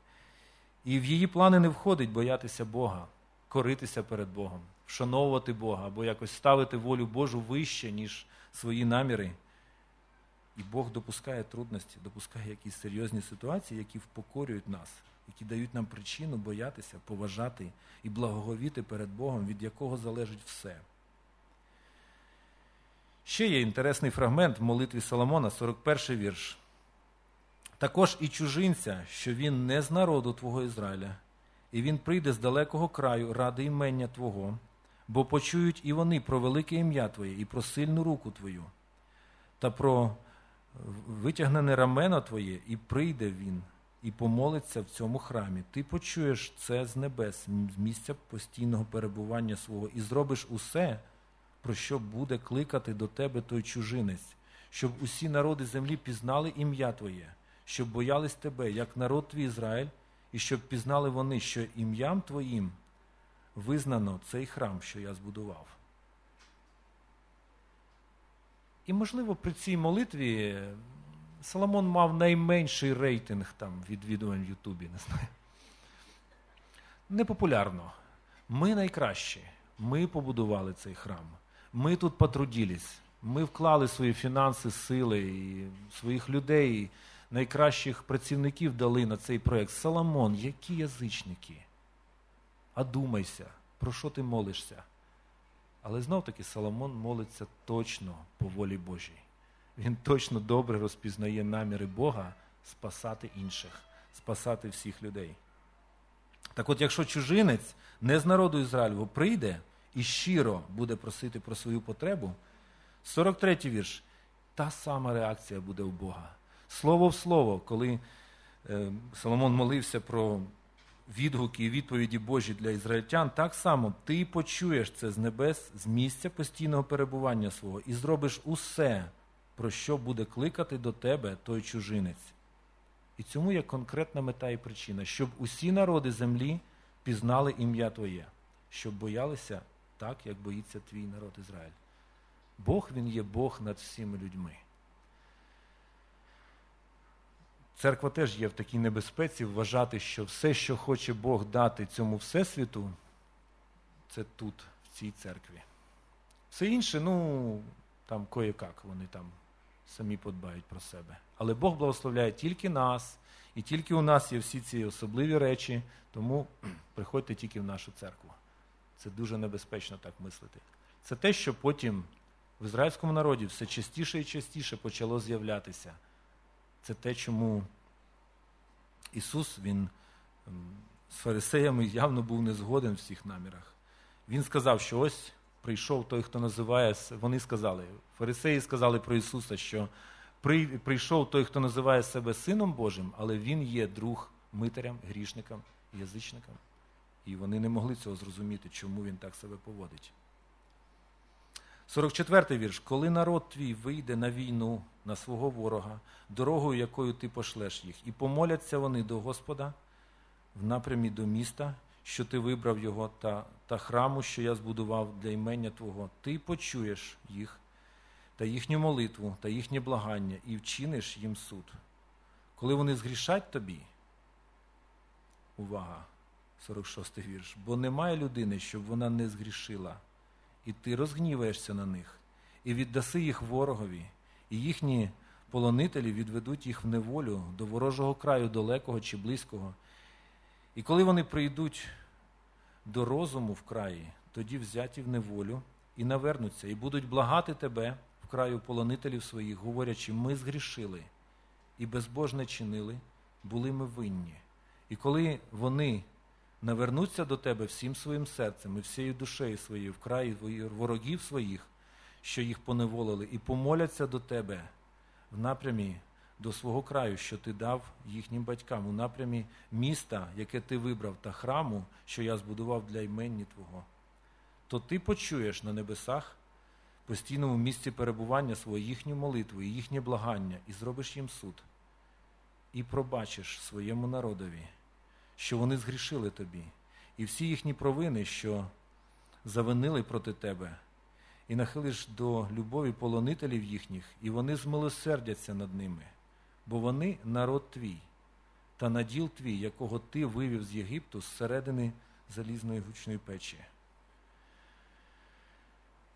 І в її плани не входить боятися Бога, коритися перед Богом, вшановувати Бога або якось ставити волю Божу вище, ніж свої наміри. І Бог допускає трудності, допускає якісь серйозні ситуації, які впокорюють нас, які дають нам причину боятися, поважати і благоговіти перед Богом, від якого залежить все. Ще є інтересний фрагмент в молитві Соломона, 41 вірш. Також і чужинця, що він не з народу Твого Ізраїля, і він прийде з далекого краю ради імення Твого, бо почують і вони про велике ім'я Твоє, і про сильну руку Твою, та про витягнене рамено Твоє, і прийде він, і помолиться в цьому храмі. Ти почуєш це з небес, з місця постійного перебування свого, і зробиш усе, про що буде кликати до тебе той чужинець, щоб усі народи землі пізнали ім'я Твоє щоб боялись тебе, як народ твій Ізраїль, і щоб пізнали вони, що ім'ям Твоїм визнано цей храм, що я збудував. І, можливо, при цій молитві Соломон мав найменший рейтинг там відвідувань в Ютубі, не знаю. Непопулярно. Ми найкращі. Ми побудували цей храм. Ми тут потрудились. Ми вклали свої фінанси, сили і своїх людей найкращих працівників дали на цей проєкт. Соломон, які язичники? А думайся, про що ти молишся? Але знов-таки Соломон молиться точно по волі Божій. Він точно добре розпізнає наміри Бога спасати інших, спасати всіх людей. Так от, якщо чужинець не з народу Ізраїлю прийде і щиро буде просити про свою потребу, 43-й вірш, та сама реакція буде у Бога слово в слово, коли е, Соломон молився про відгуки і відповіді Божі для ізраїльтян, так само ти почуєш це з небес, з місця постійного перебування свого, і зробиш усе, про що буде кликати до тебе той чужинець. І цьому є конкретна мета і причина, щоб усі народи землі пізнали ім'я Твоє, щоб боялися так, як боїться твій народ Ізраїль. Бог він є Бог над всіми людьми. Церква теж є в такій небезпеці вважати, що все, що хоче Бог дати цьому всесвіту, це тут, в цій церкві. Все інше, ну, там кое-как, вони там самі подбають про себе. Але Бог благословляє тільки нас, і тільки у нас є всі ці особливі речі, тому (clears throat) приходьте тільки в нашу церкву. Це дуже небезпечно так мислити. Це те, що потім в ізраїльському народі все частіше і частіше почало з'являтися. Це те, чому Ісус Він ем, з фарисеями явно був не згоден в всіх намірах. Він сказав, що ось прийшов той, хто називає, вони сказали, фарисеї сказали про Ісуса, що прийшов той, хто називає себе Сином Божим, але Він є друг митарям, грішникам, язичникам. І вони не могли цього зрозуміти, чому він так себе поводить. 44-й вірш. Коли народ твій вийде на війну на свого ворога, дорогою, якою ти пошлеш їх, і помоляться вони до Господа в напрямі до міста, що ти вибрав його, та, та храму, що я збудував для імення Твого, ти почуєш їх та їхню молитву, та їхнє благання, і вчиниш їм суд. Коли вони згрішать тобі, увага, 46 й вірш, бо немає людини, щоб вона не згрішила і ти розгніваєшся на них, і віддаси їх ворогові, і їхні полонителі відведуть їх в неволю до ворожого краю далекого чи близького. І коли вони прийдуть до розуму в краї, тоді взяті в неволю і навернуться, і будуть благати тебе в краю полонителів своїх, говорячи, ми згрішили і безбожне чинили, були ми винні. І коли вони навернуться до тебе всім своїм серцем і всією душею своєю в краї ворогів своїх, що їх поневолили, і помоляться до тебе в напрямі до свого краю, що ти дав їхнім батькам у напрямі міста, яке ти вибрав, та храму, що я збудував для імені Твого, то ти почуєш на небесах постійному місці перебування свою їхню молитву і їхнє благання, і зробиш їм суд, і пробачиш своєму народові, що вони згрішили тобі, і всі їхні провини, що завинили проти тебе, і нахилиш до любові полонителів їхніх, і вони змилосердяться над ними, бо вони народ твій, та наділ твій, якого ти вивів з Єгипту зсередини залізної гучної печі.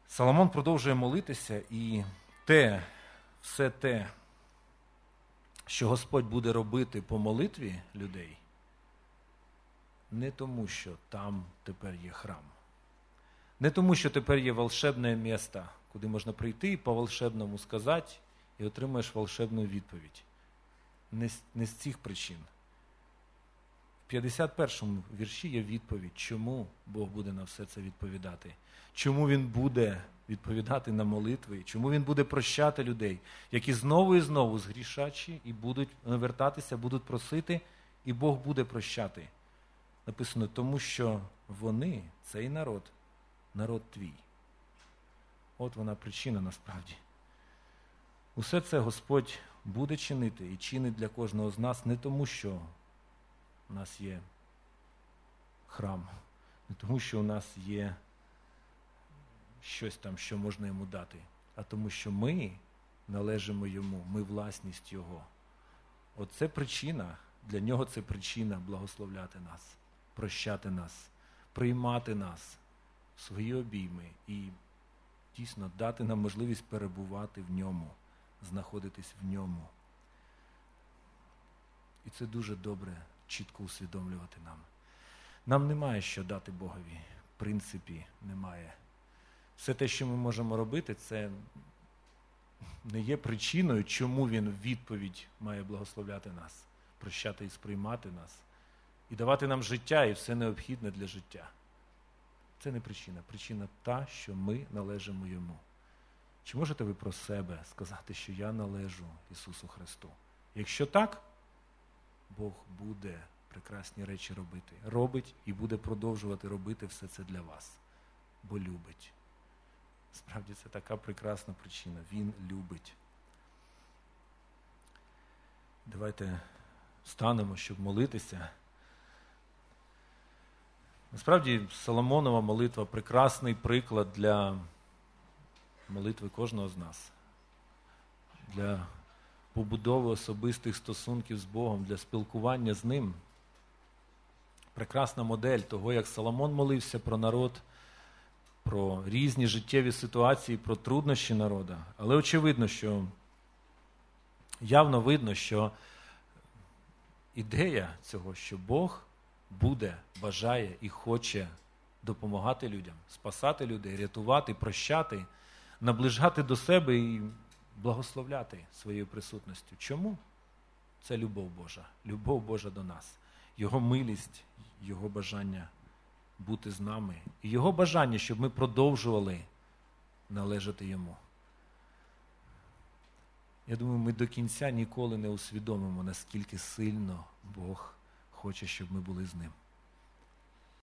Соломон продовжує молитися, і те, все те, що Господь буде робити по молитві людей, не тому, що там тепер є храм. Не тому, що тепер є волшебне місто, куди можна прийти і по волшебному сказати, і отримаєш волшебну відповідь. Не, не з цих причин. В 51-му вірші є відповідь, чому Бог буде на все це відповідати, чому Він буде відповідати на молитви, чому Він буде прощати людей, які знову і знову згрішачі і будуть навертатися, будуть просити, і Бог буде прощати. Написано, тому що вони, цей народ, народ твій. От вона причина насправді. Усе це Господь буде чинити і чинить для кожного з нас не тому, що у нас є храм, не тому, що у нас є щось там, що можна йому дати, а тому, що ми належимо йому, ми власність Його. Оце причина, для нього це причина благословляти нас, прощати нас, приймати нас в свої обійми і дійсно дати нам можливість перебувати в ньому, знаходитись в ньому. І це дуже добре, чітко усвідомлювати нам. Нам немає що дати Богові. В принципі, немає. Все те, що ми можемо робити, це не є причиною, чому він в відповідь має благословляти нас, прощати і сприймати нас, і давати нам життя і все необхідне для життя. Це не причина. Причина та, що ми належимо йому. Чи можете ви про себе сказати, що я належу Ісусу Христу? Якщо так, Бог буде прекрасні речі робити. Робить і буде продовжувати робити все це для вас, бо любить. Справді це така прекрасна причина. Він любить. Давайте станемо, щоб молитися. Насправді, Соломонова молитва прекрасний приклад для молитви кожного з нас, для побудови особистих стосунків з Богом, для спілкування з Ним. Прекрасна модель того, як Соломон молився про народ, про різні життєві ситуації, про труднощі народа. Але очевидно, що явно видно, що ідея цього, що Бог буде, бажає і хоче допомагати людям, спасати людей, рятувати, прощати, наближати до себе і благословляти своєю присутністю. Чому? Це любов Божа, любов Божа до нас, Його милість, Його бажання бути з нами, і Його бажання, щоб ми продовжували належати Йому. Я думаю, ми до кінця ніколи не усвідомимо, наскільки сильно Бог хоче, щоб ми були з ним.